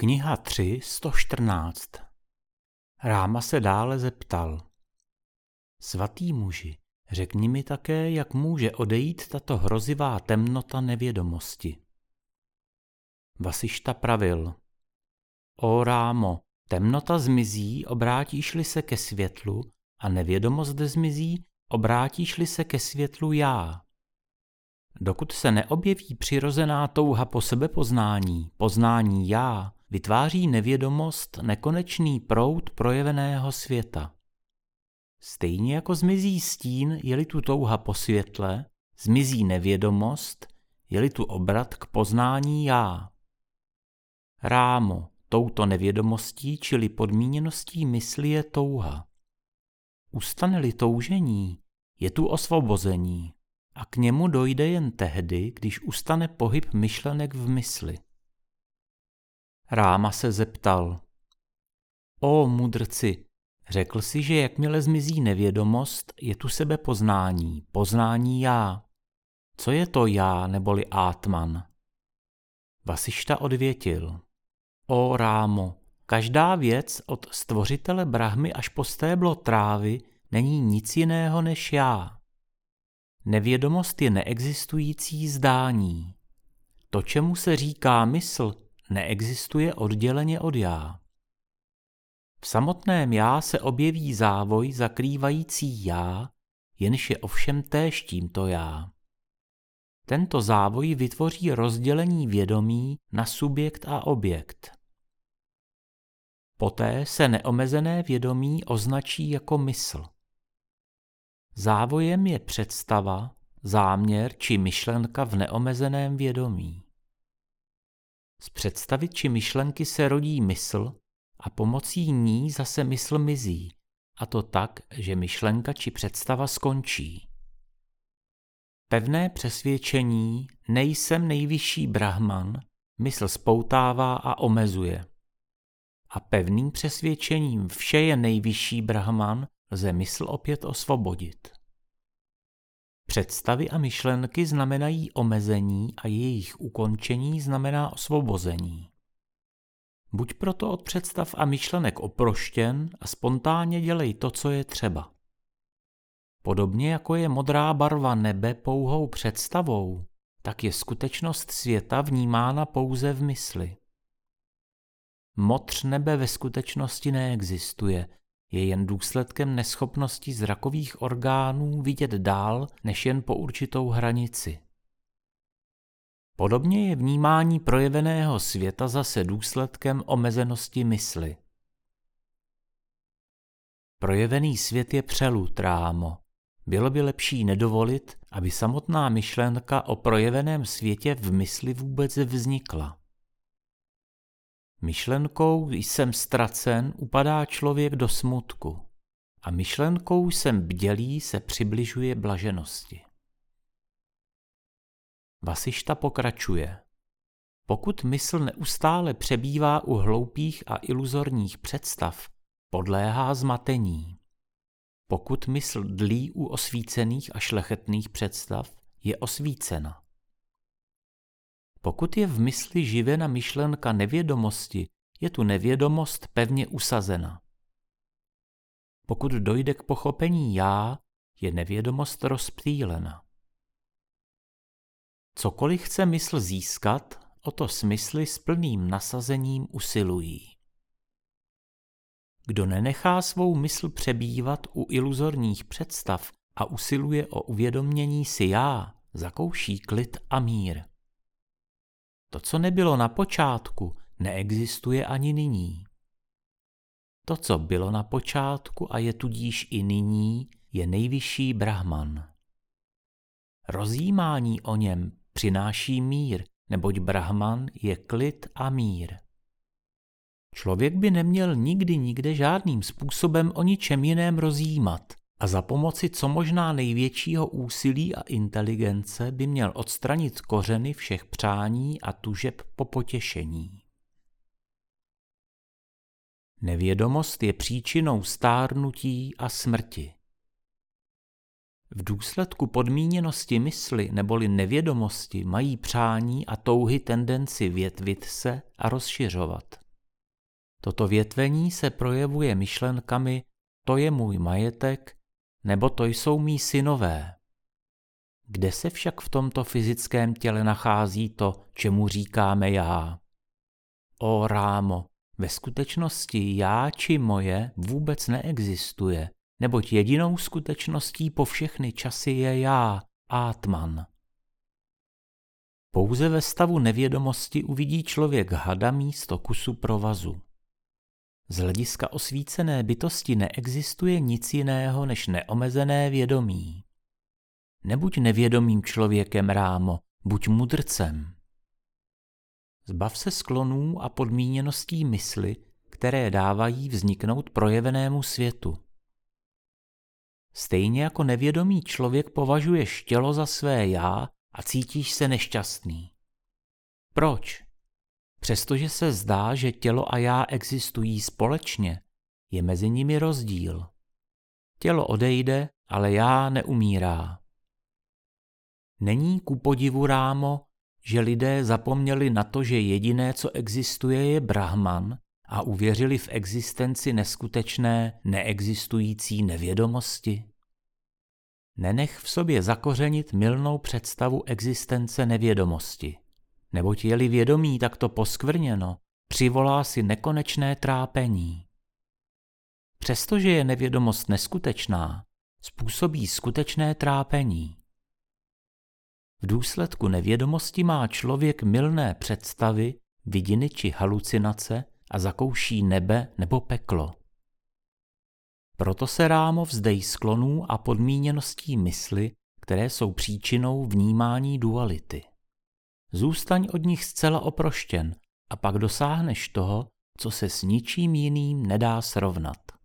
Kniha 3, 114 Ráma se dále zeptal. Svatý muži, řekni mi také, jak může odejít tato hrozivá temnota nevědomosti. Vasišta pravil. O Rámo, temnota zmizí, obrátíš-li se ke světlu, a nevědomost zmizí, obrátíš-li se ke světlu já. Dokud se neobjeví přirozená touha po sebepoznání, poznání já, vytváří nevědomost nekonečný proud projeveného světa. Stejně jako zmizí stín, je-li tu touha po světle, zmizí nevědomost, je-li tu obrat k poznání já. Rámo, touto nevědomostí, čili podmíněností mysli je touha. Ustane-li toužení, je tu osvobození a k němu dojde jen tehdy, když ustane pohyb myšlenek v mysli. Ráma se zeptal. O mudrci, řekl si, že jakmile zmizí nevědomost, je tu sebe poznání, poznání já. Co je to já neboli átman? Vasišta odvětil. O Rámo, každá věc od stvořitele Brahmy až po stéblo trávy není nic jiného než já. Nevědomost je neexistující zdání. To, čemu se říká mysl, neexistuje odděleně od já. V samotném já se objeví závoj zakrývající já, jenž je ovšem též tímto já. Tento závoj vytvoří rozdělení vědomí na subjekt a objekt. Poté se neomezené vědomí označí jako mysl. Závojem je představa, záměr či myšlenka v neomezeném vědomí. Z představy či myšlenky se rodí mysl a pomocí ní zase mysl mizí, a to tak, že myšlenka či představa skončí. Pevné přesvědčení nejsem nejvyšší brahman mysl spoutává a omezuje. A pevným přesvědčením vše je nejvyšší brahman lze mysl opět osvobodit. Představy a myšlenky znamenají omezení a jejich ukončení znamená osvobození. Buď proto od představ a myšlenek oproštěn a spontánně dělej to, co je třeba. Podobně jako je modrá barva nebe pouhou představou, tak je skutečnost světa vnímána pouze v mysli. Motř nebe ve skutečnosti neexistuje, je jen důsledkem neschopnosti zrakových orgánů vidět dál než jen po určitou hranici. Podobně je vnímání projeveného světa zase důsledkem omezenosti mysli. Projevený svět je přelud, rámo. Bylo by lepší nedovolit, aby samotná myšlenka o projeveném světě v mysli vůbec vznikla. Myšlenkou jsem ztracen upadá člověk do smutku a myšlenkou jsem bdělý se přibližuje blaženosti. Vasišta pokračuje. Pokud mysl neustále přebývá u hloupých a iluzorních představ, podléhá zmatení. Pokud mysl dlí u osvícených a šlechetných představ, je osvícena. Pokud je v mysli živena myšlenka nevědomosti, je tu nevědomost pevně usazena. Pokud dojde k pochopení já, je nevědomost rozptýlena. Cokoliv chce mysl získat, o to smysly s plným nasazením usilují. Kdo nenechá svou mysl přebývat u iluzorních představ a usiluje o uvědomění si já, zakouší klid a mír. To, co nebylo na počátku, neexistuje ani nyní. To, co bylo na počátku a je tudíž i nyní, je nejvyšší Brahman. Rozjímání o něm přináší mír, neboť Brahman je klid a mír. Člověk by neměl nikdy nikde žádným způsobem o ničem jiném rozjímat, a za pomoci co možná největšího úsilí a inteligence by měl odstranit kořeny všech přání a tužeb po potěšení. Nevědomost je příčinou stárnutí a smrti. V důsledku podmíněnosti mysli neboli nevědomosti mají přání a touhy tendenci větvit se a rozšiřovat. Toto větvení se projevuje myšlenkami to je můj majetek, nebo to jsou mý synové. Kde se však v tomto fyzickém těle nachází to, čemu říkáme já? O rámo, ve skutečnosti já či moje vůbec neexistuje, neboť jedinou skutečností po všechny časy je já, Atman. Pouze ve stavu nevědomosti uvidí člověk hada místo kusu provazu. Z hlediska osvícené bytosti neexistuje nic jiného než neomezené vědomí. Nebuď nevědomým člověkem, Rámo, buď mudrcem. Zbav se sklonů a podmíněností mysli, které dávají vzniknout projevenému světu. Stejně jako nevědomý člověk považuješ tělo za své já a cítíš se nešťastný. Proč? Přestože se zdá, že tělo a já existují společně, je mezi nimi rozdíl. Tělo odejde, ale já neumírá. Není ku podivu rámo, že lidé zapomněli na to, že jediné, co existuje, je Brahman a uvěřili v existenci neskutečné, neexistující nevědomosti? Nenech v sobě zakořenit milnou představu existence nevědomosti. Neboť je-li vědomí takto poskvrněno, přivolá si nekonečné trápení. Přestože je nevědomost neskutečná, způsobí skutečné trápení. V důsledku nevědomosti má člověk milné představy, vidiny či halucinace a zakouší nebe nebo peklo. Proto se rámo vzdej sklonů a podmíněností mysli, které jsou příčinou vnímání duality. Zůstaň od nich zcela oproštěn a pak dosáhneš toho, co se s ničím jiným nedá srovnat.